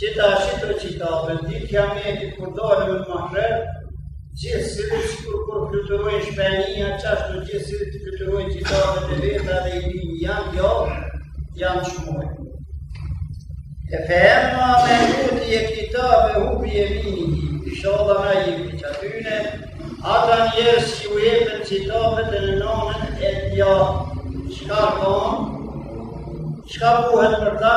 Qita, ashtu qitapet ditë kijametit kur dalun në mahsher, gjithsilit sikur kur fluturojnë shpenija, qashtu gjithsilit fluturojnë qitapet e veta dhe i një janë kjo, janë shumë. E fe emma men utije kitabehu bi jeminihi, ishalla na prej atyne, ata njerëz që u jepen qitapet n'onën e djathtë, shka konë, shka bohet për ta,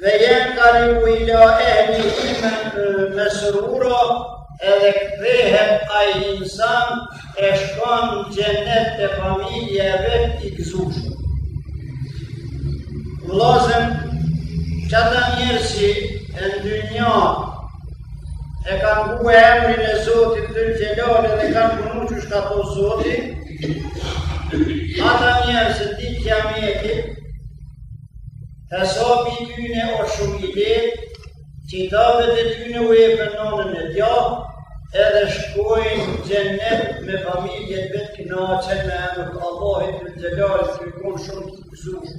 Ve jenkalibu ila ehlihi mesrura edhe kthehet ai insan e shkon n'xhennet te familja e vet i gzushëm. Vllazën, qata njerëz si n'dynja, e kanë ngu emrin e Zotit dhul xhelal dhe kanë punu qysh ka tho Zoti, Ata njerë se ti kja me e ti, e sabi ty në o shumë i le, që i dave dhe ty në ujë e për nënën e tja, edhe shkojnë gjennet me familje të vetë këna që në emër të Allahit të gjelarë, të kërkon shumë të këzushë.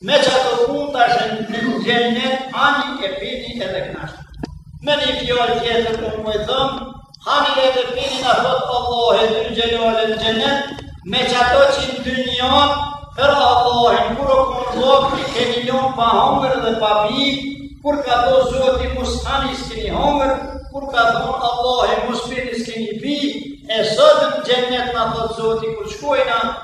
Me qato punë tash në xhennet hani e pini edhe knaqni. Me një fjalë tjetër me thonë, hani edhe pini na thotë Allahu dhul xhelal në xhennet, me qato që n'dynja për Allahin kur o konë lypë i keni lonë pa hongër dhe pa pi, kur ka tho Zoti mos hani s'keni hongër, kur ka thonë Allahi mos pini s'keni pi, e sot në xhennet na thotë Zoti kur shkojna,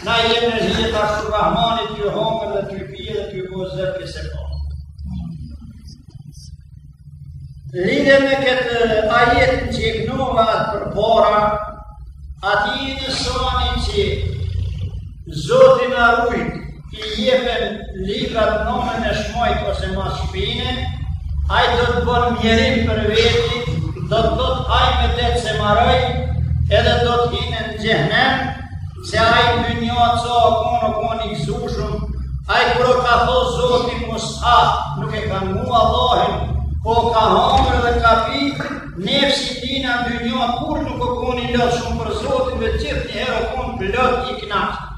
Na jena n'hije të Arshu Rrahmanit, tu hongër dhe tu pi dhe tu bo zevk e sefa. Lidhur me këtë ajetin që e kënova atë përpara, atij insani që Zoti na rujt, i jepen librat n'onën e shmojt ose mas shpine, ai do të bon mjerim për veti, do të thotë hajmedet se maroj, edhe do të hinë në xhehnem, Se ai n'dynja sa o konë, o konë i gzushëm, ai kur ka tho Zoti mos ha, nuk e ka ngu Allahin, po ka hongër dhe ka pi, nefsi i tina n'dynja kurrë nuk o konë i lodhshëm për Zotin dhe gjithnjëherë o konë plot i knaqt.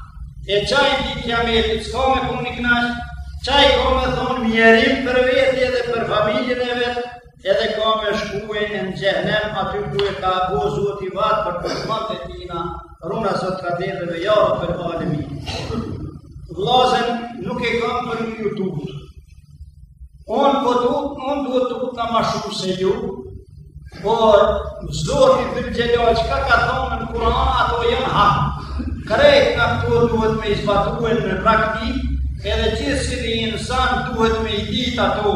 E qaj në ditë kijametit s'ka me konë i knaqt, qaj ka me thonë mjerim për vete edhe për familjen e vet, Edhe ka me shkue në xhehnem aty ku e ka bo Zoti vad për për të matë e tina, runa Zot ka dhe dhe ja për dhalimin. Vllazën nuk e kam për me ju tut. Unë po tut, unë duhet të tutna ma shumë se ju, por Zoti Dhulxhelal çka ka thonë në Kur'an ato janë hak. Krejt këto duhet me i zbatue në praktikë, edhe që si një insan duhet me i ditë ato,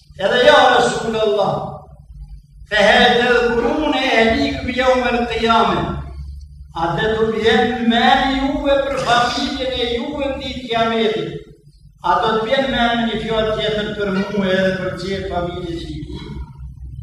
Edhe ja Rasul Allah, fe hel tedhkurune ehlikum jeumel kijame, a do të vjen në men juve për familjen e juve në ditë kiametit, a do të vjen në men, një fjalë tjetër për mue edhe për gjithë familje që i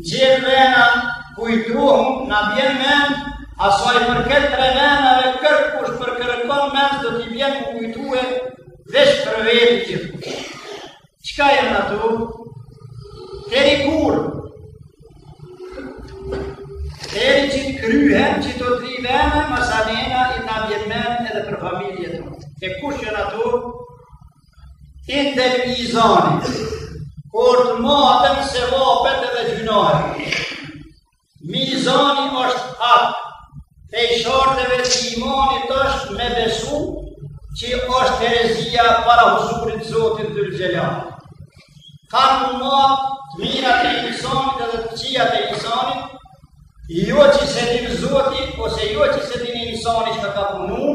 Gjithë vena kujtohem, na bjen menë, asaj për këto tre vena kërkush për kërkon menë do t'i bjen, kujtohet veç për veti. Çka jen ato? Teri kur? Teri që të kryhen qëto tri vene, masanena i na bjen menë edhe për familjet. E kush jan ato? Indel mizani, kur të maten sevapet edhe gjynahet. Mizani është hak, prej sharteve të imanit është me besu që është terezia para huzurit Zotit Dhulxhelal. Kanë u matë të mirat e insanit edhe të kqijat e insanit, jo që s'e din Zoti, ose jo që s'e din insani çka ka punu,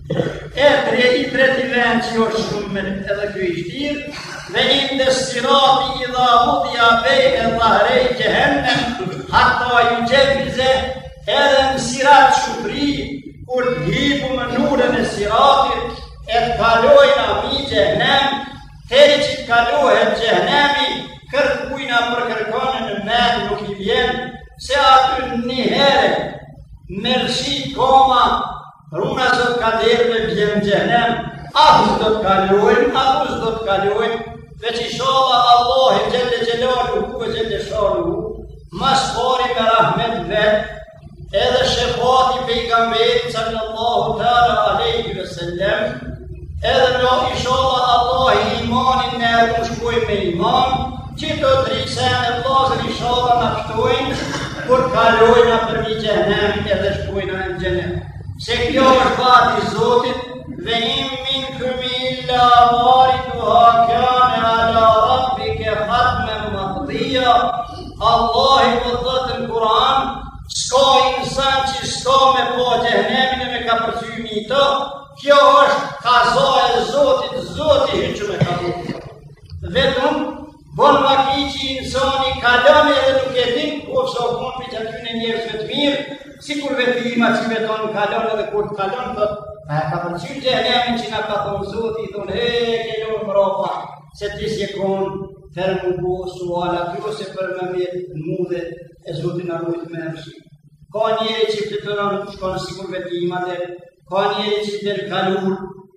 E tre i treti vend që o shumë edhe ky i vshtirë, ve indes-sirati idha vudia bejne dhahrej xhehennem, hata juxhize edhe në sirat qupri, kur të hipim në urën e siratit, e të kalojnë mi xhehnem, teri që të kalojnë xhehnemin, kërkujna për kërkonë në menë nuk i vjenë, se aty një herë, me rrëshqit koma, Runa Zot kadër me bi në xhehnem, askush s'do të kalojë, askush s'do të kalojë, veç inshallah Allahi xhel-le xhelaluhu ve xhel-le shanuhu, ma s'pari me rahmet vetë, edhe shefati Pejgamberit sal-lallahu teala alejhi ve sel-lem, edhe na inshallah Allahi imanin në e të shkoj me iman, Qëto tri sene vllazën inshallah na pështojnë, kur kalojmë prej xhehnemit edhe shkojmë në xhenet. Se kjo është vad i Zotit, ve in minkum illa variduha kane ala rabbike hatmen makdija, Allahi po thotë në Kur'an, s'ka insan që s'ka me pa xhehnemin e me ka përqymi i të, kjo është kaza e Zotit, Zoti që me ka përqymi. Vetëm, bon vaki që insani, kalon edhe nuk e din, ku fësë o konë për qatyne njerëzve të mirë, sikur vetima që veton kalon edhe kur të kalon, dhe e ka përqyrë xhehenemin që na ka thonë Zoti, i thonë, he, ke lonë mrapa, se ti s'je konë, për me u bo sual, ty ose për më mirë, në mudhe, e Zoti na rujtë me nërshë. Ka njeri që të të rëmë, shkon sikur vetima dhe, ka njeri që të të të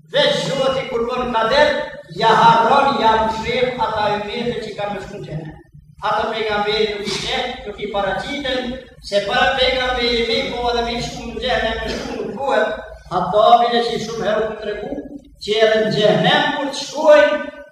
Veç Zoti kur bën kader, ja harron ja mshef ata ymmet që kanë me shku n'xhehenem. Ata pejgamberi nuk i shef, nuk i paraqitën, se para pejgamberi me po edhe me shku në xhehenem, me shumë në kuhet, ata bile që shumë herë të tregu, që edhe në xhehenem, kur të shkojnë,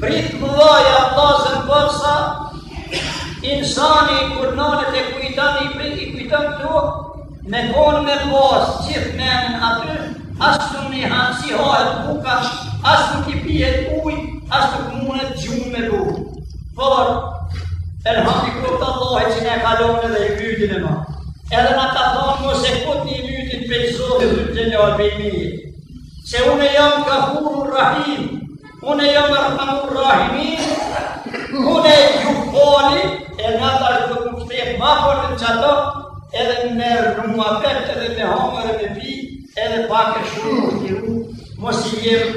Prit më vaja, vazën përsa, insani kur nënët e kujtan i prit i kujtan këto, me konë me pas, gjithë menë aty, as nuk han si hahet buka, as nuk i pihet uj, as nuk munet gjumë me bo. Por, elhamdulilah që na kalon edhe ymytin e ma. Edhe na ka thonë mos e këputni ymytin prej Zotit Dhul Xhelal për i mirë. Se unë jam gafuru rahim, unë jam erhamu rahimin, unë ju fali, e nga ta është të kuftet ma për qato, edhe në mërë në mua petë, edhe me hongër e me pi, edhe pak e shumë të kiru, mos i jem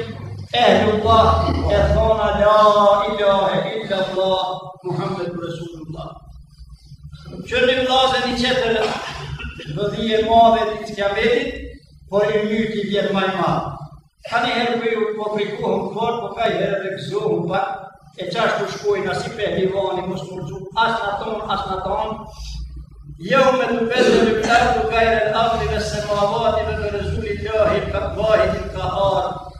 ehlullah, e thona la ilahe illa Allah, Muhammed Rasulullah. Që një vllazën i qëtër dhe dhi e madhe e kijametit, por ymyti vjen ma i madh. Ka një herë po frikohem fort, po ka i herë edhe gëzohem pak, e qashtu shkojnë si pehlivani, mos më gju, asë në tonë, asë në tonë, jo me të pesë dhe përë të gajrë e në afri dhe salavati dhe të resulullahit, ka të ahit, ka ahit,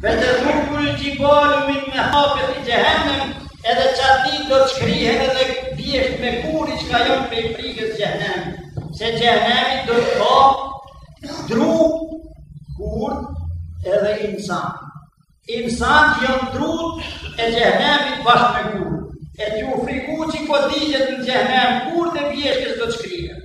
Dhe të rrugurit i balumit me u hapet xhehenemi, edhe qaty do të shkrihen edhe bjeshkt me gurë që ka jonë prej frikës xhehenem. Se xhehenemi do të ka dru gurt edhe insan. Insan që jonë drutë e xhehenemit bashkë me gurë. E që u friku që po digjet në xhehenem, gurt e bjeshkës do të shkrihen.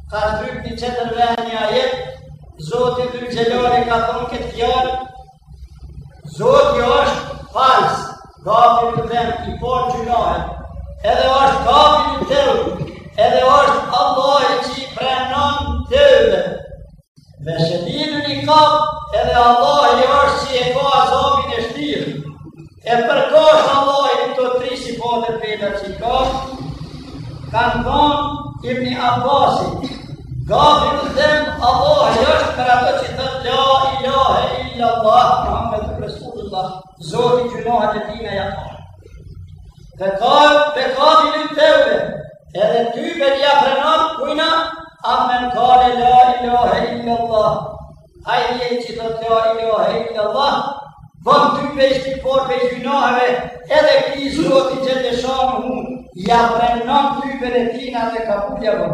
Ka ndryk një qëtër dhe një ajet, Zoti Dhul Xhelali ka thonë këtë fjalë, Zoti është falës, gafiri dhenb, i fal gjynahet, edhe është kabili teub, edhe është Allahi që i pranon teube, Me shëndimin i kap edhe Allahi është si e ka azabin e shtirë. E përkosh Allahi këto tri sifate veta që i ka, ka thonë Ibni Abbasi. Gafiru dhenb, Allahi është për ato që thonë la ilahe illa Allah, Muhammeden Resulullah, Zoti gjynahet e tina ja fal. Ve kabilu tevbe Edhe tyben ja pranon kujna, amen kale la ilahe illa Allah. Ai njeri që thotë la ilahe illa Allah, ban tybe istigfar prej gjynaheve, edhe këtij Zoti xhele shanuhu ja pranon tyben e tina dhe kabull ja bon.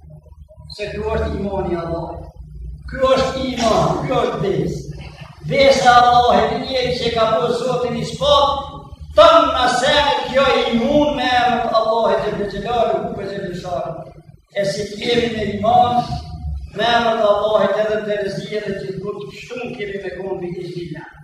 Se kjo është imani Allahit. Kjo është iman, kjo është besë. Besa Allahit e njeri që ka bo Zotin ispat, tëmë në sene kjo iman me emër t'Allahit e përgjëllarë, u përgjëllarë. E si kemi në iman, me emër t'Allahit edhe të rëzirë dhe të të shumë kemi me konë i zhjillarë.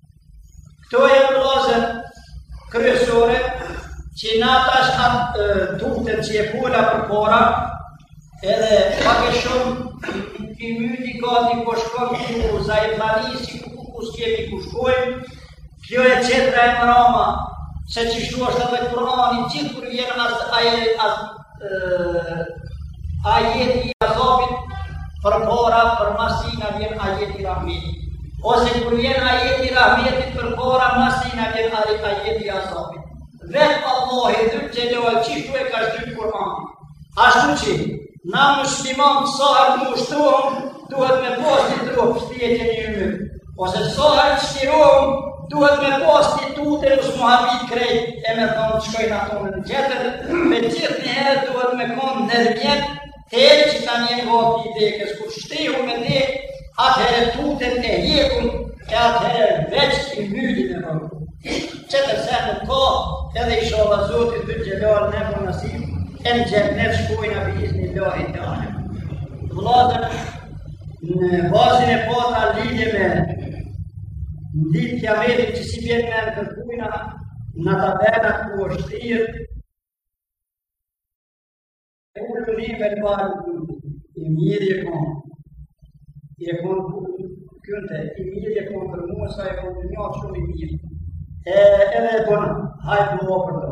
Këto e janë bazat kryesore që na tash ka duhet që e tuta përpara, edhe pak e shumë ymyti gati po shkon ku za e plani si ku ku s'kemi ku shkojmë, kjo e qetra e mrama, se qishtu është edhe Kur'ani, që kur vjen as, as, as ajeti i azabit përpara, përmas tina vjen ajeti i rahmetit. Ose kur vjen ajeti i rahmetit përpara, mas tina vjen ajeti i azabit. Vetë Allahi dhërë që në alë qishtu e ka zdryp Kur'anin. Ashtu që na musliman sa herë ngushtohëm, duhet me pas të rëpështi e të një mëmë. Ose sa herë të shlirohëm, duhet me pas tuten, mos u habit krejt e me thonë shkojnë ato në në gjetër, me gjithë një herë duhet me konë ndërmjet, teri që të vjen vakti i dekës, kur shtihu me ne, atëherë tuten e hjekim, e atëherë veç ymydi me vërë. Qetër sen s'ka, edhe ishalla Zoti të gjelorë në më nësim, e në xhenet shkojmë bi iznilahi teala. Vllazën, Në vazin e pata lidhje me ditë kijametit që si vjetë me në kërkujna në tabena ku është shtirë, e u të një me në balë të një, i mirë e konë, i e konë ku të kjënte, i mirë e konë për mua, sa e konë të një shumë i mirë, e edhe e konë, hajtë mua për të.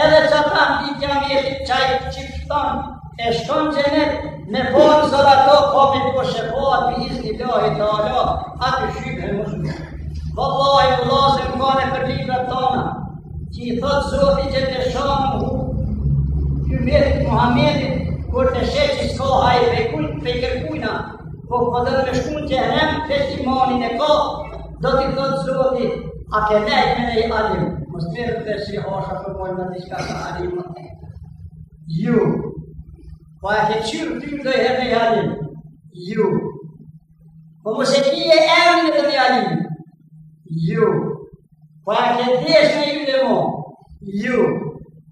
Edhe që ta një kja mirë që ajë të qipë shtonë, e shkon që në në borë së dhe ato komi të po shëpoa të izë një lohi të alo, atë shqypë e mëshme. Po lojë në lojë në kone për një të tona, që i thotë zoti që të shonë në hu, që mirë të Muhammedit, kur të shetë që s'ka hajë pejkujna, po po dhe në shkun që e nëmë, të shimonin e kohë, Do t'i thotë Zoti, a ke nejtë me naj alim, mos të mirë të si hoxha për mojnë në diçka te alimi? Jo, po a ke kqyrë ti naj herë alim, jo, po mos e ki emnin e naj alimi, jo, po a ke desh me ju dhe mo, jo,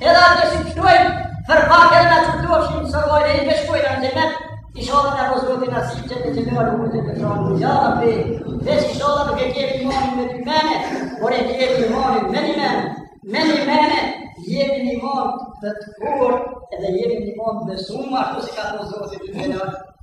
Edhe atë si pshtojnë, për pak edhe në që të duafshin, së rojnë e me shkojnë në xhenet, ishalla e rëzgotin në si që të gjenuar u të të shonë në gjallë apë, dhe ishalla nuk e jepim imanin me dy mene, por e jepim imanin me një mene, me një mene, jepim iman të të kurë, edhe jepim iman të besumë, ashtu si ka të zotit të gjenuar,